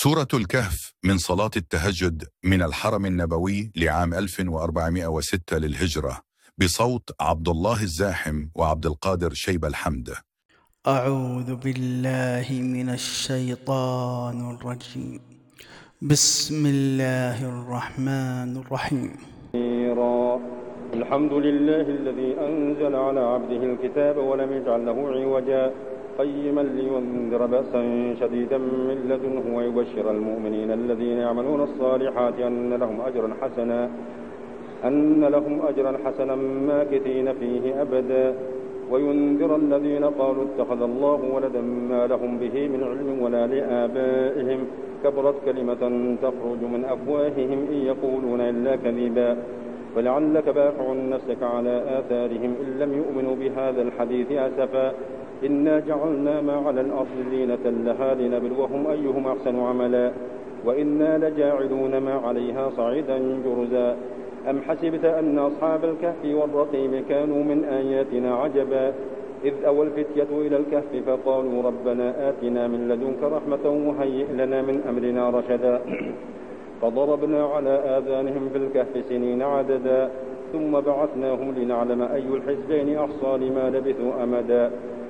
سورة الكهف من صلاة التهجد من الحرم النبوي لعام 1406 للهجرة بصوت عبد الله الزاحم وعبد القادر شيب الحمد. أعوذ بالله من الشيطان الرجيم. بسم الله الرحمن الرحيم. الحمد لله الذي أنزل على عبده الكتاب ولم يجعل له عوجا. قيما لينذر بأسا شديدا من لدنه ويبشر المؤمنين الذين يعملون الصالحات أن لهم أجرا حسنا أن لهم أجرا حسنا ماكثين فيه أبدا. وينذر الذين قالوا اتخذ الله ولدا ما لهم به من علم ولا لآبائهم. كبرت كلمة تخرج من أفواههم إن يقولون إلا كذبا. فلعلك باخع نفسك على آثارهم إن لم يؤمنوا بهذا الحديث أسفا. إنا جعلنا ما على الأرض زينة لها لنبلوهم أيهم أحسن عملا. وإنا لجاعلون ما عليها صعيدا جرزا. أم حسبت أن أصحاب الكهف والرقيم كانوا من آياتنا عجبا؟ إذ أوى الفتية إلى الكهف فقالوا ربنا آتنا من لدنك رحمة وهيئ لنا من أمرنا رشدا. فضربنا على آذانهم في الكهف سنين عددا. ثم بعثناهم لنعلم أي الحزبين أحصى لما لبثوا أمدا.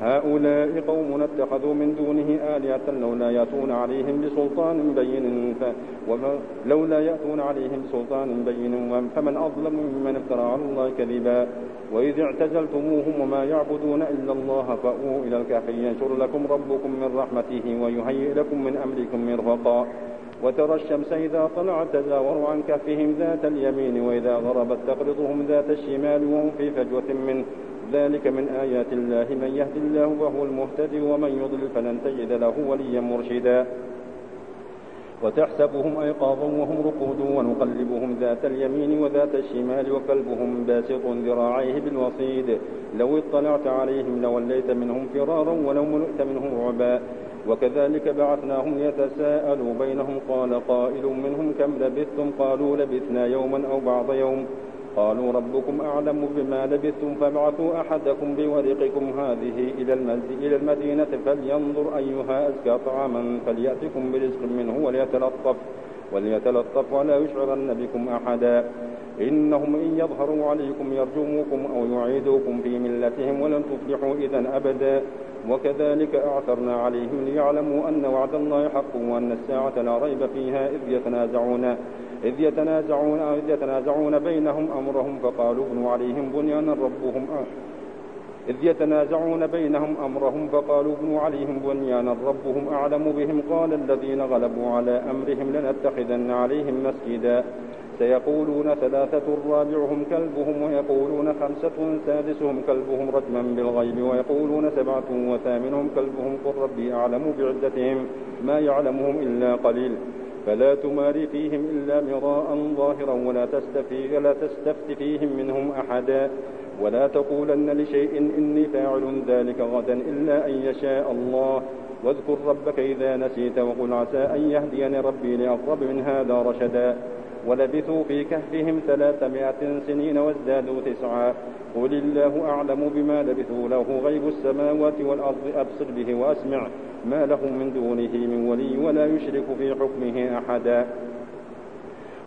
هؤلاء قوم اتخذوا من دونه آلهة لولا يأتون عليهم بسلطان بين ف... وما... لولا يأتون عليهم بسلطان بين فمن أظلم ممن افترى على الله كذبا. وإذ اعتزلتموهم وما يعبدون إلا الله فأووا إلى الكهف ينشر لكم ربكم من رحمته ويهيئ لكم من أمركم مرفقا وترى الشمس إذا طلعت تزاور عن كهفهم ذات اليمين وإذا غربت تقرضهم ذات الشمال وهم في فجوة منه. ذلك من آيات الله من يهد الله وهو المهتدي ومن يضلل فلن تجد له وليا مرشدا. وتحسبهم أيقاظا وهم رقود ونقلبهم ذات اليمين وذات الشمال وكلبهم باسط ذراعيه بالوصيد. لو اطلعت عليهم لوليت منهم فرارا ولو ملئت منهم رعبا. وكذلك بعثناهم يتساءلوا بينهم قال قائل منهم كم لبثتم؟ قالوا لبثنا يوما أو بعض يوم. قالوا ربكم أعلم بما لبثتم فابعثوا أحدكم بورقكم هذه إلى المدينة فلينظر أيها أزكى طعاما فليأتكم برزق منه وليتلطف وليتلطف ولا يشعرن بكم أحدا. إنهم إن يظهروا عليكم يرجموكم أو يعيدوكم في ملتهم ولن تفلحوا إذا أبدا. وكذلك أعثرنا عليهم ليعلموا أن وعد الله حق وأن الساعة لا ريب فيها إذ يتنازعون إذ يتنازعون إذ يتنازعون بينهم أمرهم فقالوا ابنوا عليهم بنيانا ربهم إذ يتنازعون بينهم أمرهم فقالوا ابنوا عليهم بنيانا ربهم أعلم بهم. قال الذين غلبوا على أمرهم لنتخذن عليهم مسجدا. سيقولون ثلاثة رابعهم كلبهم ويقولون خمسة سادسهم كلبهم رجما بالغيب ويقولون سبعة وثامنهم كلبهم قل ربي أعلم بعدتهم ما يعلمهم إلا قليل. فلا تماري فيهم إلا مراء ظاهرا ولا تستفي تستفت فيهم منهم أحدا. ولا تقولن لشيء إني فاعل ذلك غدا إلا أن يشاء الله. واذكر ربك إذا نسيت وقل عسى أن يهديني ربي لأقرب من هذا رشدا. ولبثوا في كهفهم ثلاثمائة سنين وازدادوا تسعا. قل الله أعلم بما لبثوا له غيب السماوات والأرض أبصر به وأسمع. ما له من دونه من ولي ولا يشرك في حكمه أحدا.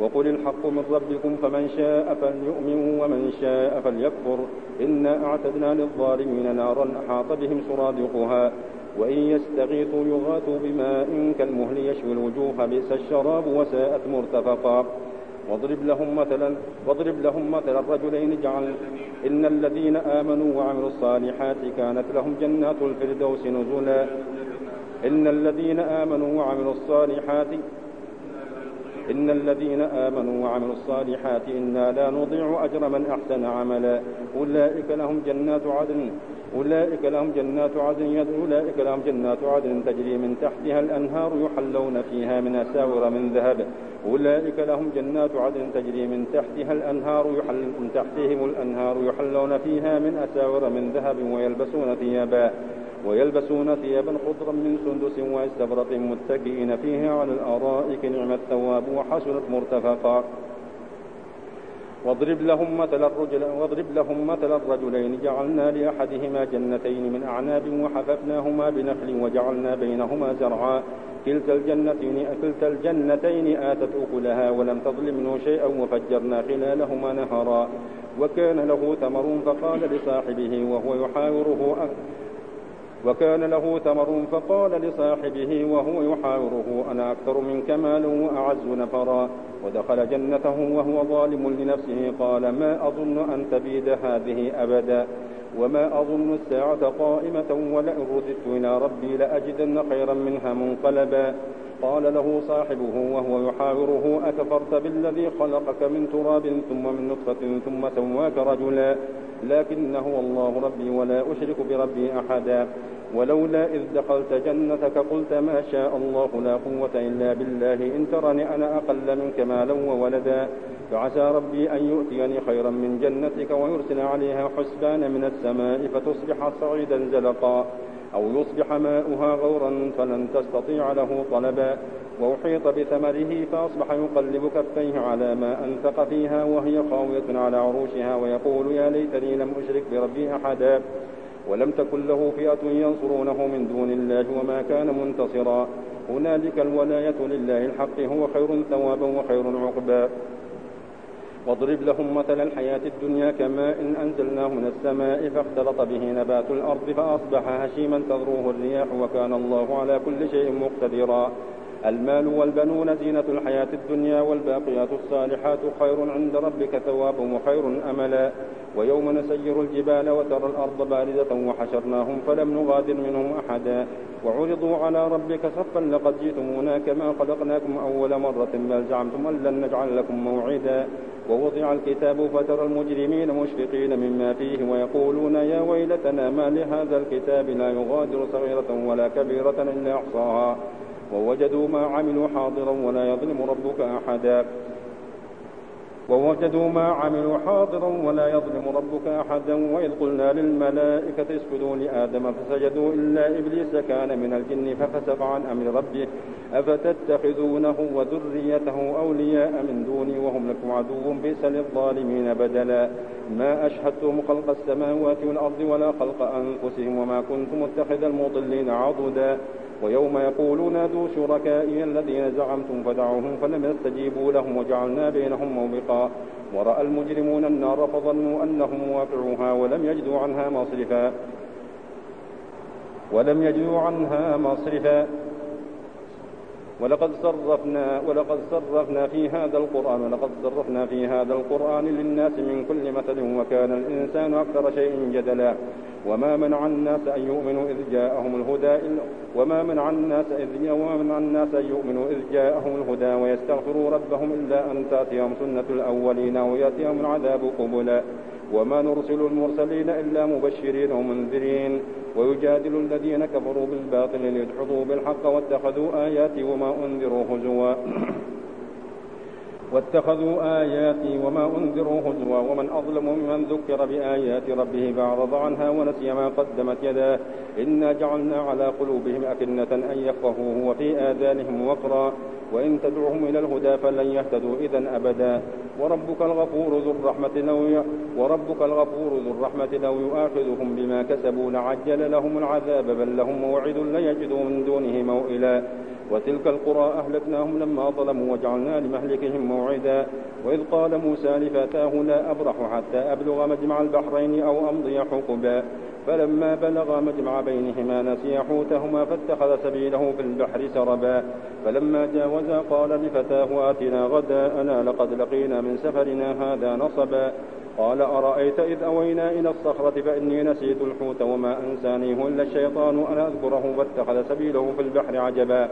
وقل الحق من ربكم فمن شاء فليؤمن ومن شاء فليكفر. إنا أعتدنا للظالمين نارا أحاط بهم سرادقها وإن يستغيثوا يغاثوا بماء كالمهل يشوي الوجوه بئس الشراب وساءت مرتفقا. واضرب لهم مثلا واضرب لهم مثلا الرجلين جعل إن الذين آمنوا وعملوا الصالحات كانت لهم جنات الفردوس نزلا. إن الذين آمنوا وعملوا الصالحات إن الذين آمنوا وعملوا الصالحات إنا لا نضيع أجر من أحسن عملا. أولئك لهم جنات عدن. أولئك لهم جنات عدن أولئك لهم جنات عدن تجري من تحتها الأنهار يحلون فيها من أساور من ذهب. أولئك لهم جنات عدن تجري من تحتها الأنهار يحل من تحتهم الأنهار يحلون فيها من أساور من ذهب ويلبسون ثيابا. ويلبسون ثيابا خضرا من سندس واستبرق متكئين فيها على الأرائك نعم الثواب وحسنت مرتفقا. واضرب لهم مثل الرجل واضرب لهم مثل الرجلين. جعلنا لأحدهما جنتين من أعناب وحففناهما بنخل وجعلنا بينهما زرعا. كلتا الجنتين كلتا الجنتين آتت أكلها ولم تظلم منه شيئا وفجرنا خلالهما نهرا. وكان له ثمر فقال لصاحبه وهو يحاوره وكان له ثمر فقال لصاحبه وهو يحاوره أنا أكثر منك مالا وأعز نفرا. ودخل جنته وهو ظالم لنفسه قال ما أظن أن تبيد هذه أبدا وما أظن الساعة قائمة ولئن رددت إلى ربي لأجدن خيرا منها منقلبا. قال له صاحبه وهو يحاوره أكفرت بالذي خلقك من تراب ثم من نطفة ثم سواك رجلا لكنه الله ربي ولا أشرك بربي أحدا. ولولا إذ دخلت جنتك قلت ما شاء الله لا قوة إلا بالله إن ترني أنا أقل منك مالا وولدا. فعسى ربي أن يؤتيني خيرا من جنتك ويرسل عليها حسبان من السماء فتصبح صعيدا زلقا أو يصبح ماؤها غورا فلن تستطيع له طلبا. وأحيط بثمره فأصبح يقلب كفيه على ما أنفق فيها وهي خاوية على عروشها ويقول يا ليتني لم أشرك بربي أحدا. ولم تكن له فئة ينصرونه من دون الله وما كان منتصرا. هنالك الولاية لله الحق هو خير ثوابا وخير عقبا. واضرب لهم مثل الحياة الدنيا كماء إن أنزلناه من السماء فاختلط به نبات الأرض فأصبح هشيما تذروه الرياح وكان الله على كل شيء مقتدرا. المال والبنون زينة الحياة الدنيا والباقيات الصالحات خير عند ربك ثوابا وخير أملا. ويوم نسير الجبال وترى الأرض باردة وحشرناهم فلم نغادر منهم أحدا. وعرضوا على ربك صفا لقد جئتمونا كما خلقناكم أول مرة بل زعمتم أن لن نجعل لكم موعدا. ووضع الكتاب فترى المجرمين مشفقين مما فيه ويقولون يا ويلتنا ما لهذا الكتاب لا يغادر صغيرة ولا كبيرة إلا أحصاها. ووجدوا ما عملوا حاضرا ولا يظلم ربك أحدا. ووجدوا ما عملوا حاضرا ولا يظلم ربك أحدا. وإذ قلنا للملائكة اسجدوا لآدم فسجدوا إلا إبليس كان من الجن ففسق عن أمر ربه. أفتتخذونه وذريته أولياء من دوني وهم لكم عدو بئس للظالمين بدلا. ما أشهدتم خلق السماوات والأرض ولا خلق أنفسهم وما كنت متخذ المضلين عضدا. ويوم يقولون نادوا شركائي الذين زعمتم فدعوهم فلم يستجيبوا لهم وجعلنا بينهم موبقا. ورأى المجرمون النار فظنوا أنهم واقعوها ولم يجدوا عنها مصرفا. ولم يجدوا عنها مصرفا. ولقد صرفنا ولقد صرفنا في هذا القرآن ولقد صرفنا في هذا القرآن للناس من كل مثل وكان الإنسان أكثر شيء جدلا. وما منع الناس أن يؤمنوا إذ جاءهم الهدى وما منع الناس إذ وما الناس أن يؤمنوا إذ جاءهم الهدى ويستغفروا ربهم إلا أن تأتيهم سنة الأولين أو يأتيهم العذاب قبلا. وما نرسل المرسلين إلا مبشرين ومنذرين ويجادل الذين كفروا بالباطل ليدحضوا بالحق واتخذوا آياتي وما أنذروا هزوا. واتخذوا آياتي وما أنذروا هزوا ومن أظلم ممن ذكر بآيات ربه فأعرض عنها ونسي ما قدمت يداه. إنا جعلنا على قلوبهم أكنة أن يفقهوه وفي آذانهم وقرا. وإن تدعوهم إلى الهدى فلن يهتدوا إذا أبدا. وربك الغفور ذو الرحمة لو. وربك الغفور ذو الرحمة لو يؤاخذهم بما كسبوا لعجل لهم العذاب بل لهم موعد لن يجدوا من دونه موئلا. وتلك القرى أهلكناهم لما ظلموا وجعلنا لمهلكهم موعدا. وإذ قال موسى لفتاه لا أبرح حتى أبلغ مجمع البحرين أو أمضي حقبا. فلما بلغا مجمع بينهما نسي حوتهما فاتخذ سبيله في البحر سربا. فلما جاوزا قال لفتاه آتنا غداءنا لقد لقينا من سفرنا هذا نصبا. قال أرأيت إذ أوينا إلى الصخرة فإني نسيت الحوت وما أنسانيه إلا الشيطان أن أذكره فاتخذ سبيله في البحر عجبا.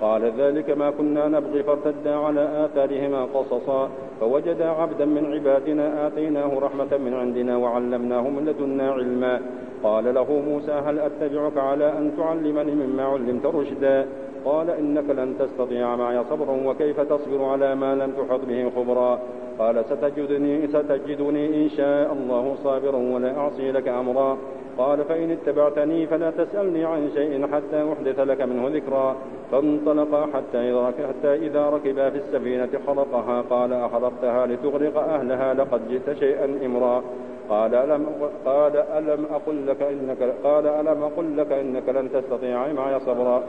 قال ذلك ما كنا نبغي فارتدا على آثارهما قصصا فوجدا عبدا من عبادنا آتيناه رحمة من عندنا وعلمناه من لدنا علما. قال له موسى هل أتبعك على أن تعلمني مما علمت رشدا؟ قال إنك لن تستطيع معي صبرا وكيف تصبر على ما لم تحط به خبرا؟ قال ستجدني ستجدني إن شاء الله صابرا ولا أعصي لك أمرا. قال فإن اتبعتني فلا تسألني عن شيء حتى أحدث لك منه ذكرا. فانطلقا حتى إذا, حتى إذا ركبا في السفينة خلقها. قال أخلقتها لتغرق أهلها لقد جئت شيئا إمرا. قال ألم قال ألم أقل لك إنك قال ألم أقل لك إنك لن تستطيع معي صبرا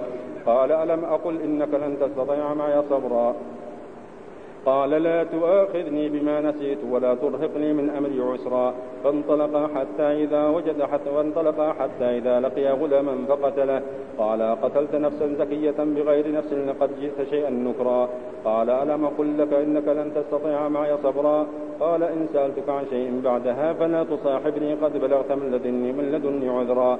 قال ألم أقل إنك لن تستطيع معي صبرا قال لا تؤاخذني بما نسيت ولا ترهقني من أمري عسرا. فانطلقا حتى إذا وجد حتى وانطلقا حتى إذا لقيا غلاما فقتله. قال قتلت نفسا زكية بغير نفس لقد جئت شيئا نكرا. قال ألم أقل لك إنك لن تستطيع معي صبرا؟ قال إن سألتك عن شيء بعدها فلا تصاحبني قد بلغت من لدني من لدني عذرا.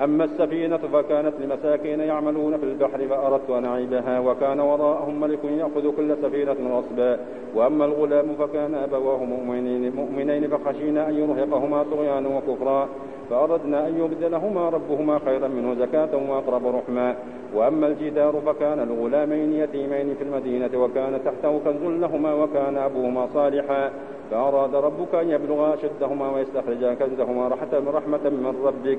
أما السفينة فكانت لمساكين يعملون في البحر فأردت أن أعيبها وكان وراءهم ملك يأخذ كل سفينة غصبا. وأما الغلام فكان أبواه مؤمنين, مؤمنين فخشينا أن يرهقهما طغيانا وكفرا. فأردنا أن يبدلهما ربهما خيرا منه زكاة وأقرب رحما وأما الجدار فكان الغلامين يتيمين في المدينة وكان تحته كنز لهما وكان أبوهما صالحا. فأراد ربك أن يبلغا أشدهما ويستخرجا كنزهما رحمة من ربك.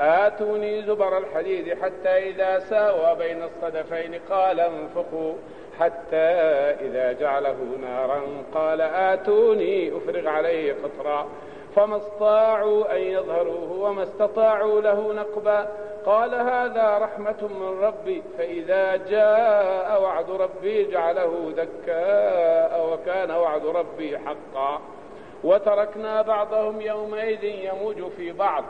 آتوني زبر الحديد حتى إذا ساوى بين الصدفين قال انفقوا حتى إذا جعله نارا قال آتوني أفرغ عليه قطرا. فما استطاعوا أن يظهروه وما استطاعوا له نقبا. قال هذا رحمة من ربي فإذا جاء وعد ربي جعله دكاء وكان وعد ربي حقا. وتركنا بعضهم يومئذ يموج في بعض.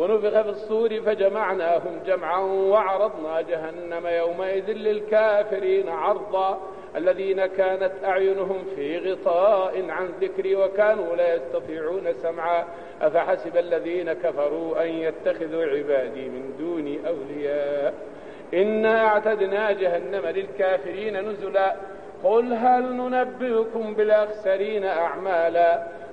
ونفخ في الصور فجمعناهم جمعا وعرضنا جهنم يومئذ للكافرين عرضا الذين كانت أعينهم في غطاء عن ذكري وكانوا لا يستطيعون سمعا. أفحسب الذين كفروا أن يتخذوا عبادي من دوني أولياء؟ إنا أعتدنا جهنم للكافرين نزلا. قل هل ننبئكم بالأخسرين أعمالا؟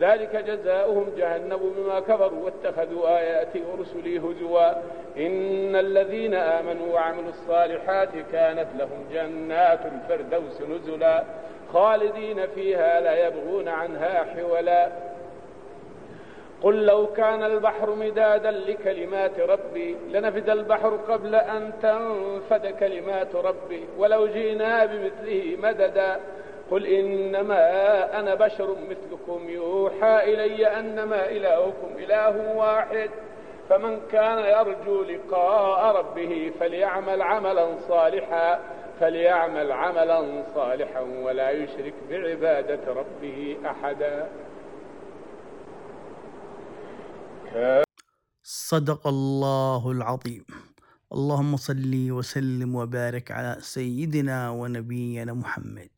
ذلك جزاؤهم جهنم بما كفروا واتخذوا آياتي ورسلي هزوا. إن الذين آمنوا وعملوا الصالحات كانت لهم جنات الفردوس نزلا. خالدين فيها لا يبغون عنها حولا. قل لو كان البحر مدادا لكلمات ربي لنفد البحر قبل أن تنفد كلمات ربي. ولو جئنا بمثله مددا. قل إنما أنا بشر مثلكم. يوحى إلي أنما إلهكم إله واحد. فمن كان يرجو لقاء ربه فليعمل عملا صالحا فليعمل عملا صالحا ولا يشرك بعبادة ربه أحدا. صدق الله العظيم. اللهم صل وسلم وبارك على سيدنا ونبينا محمد.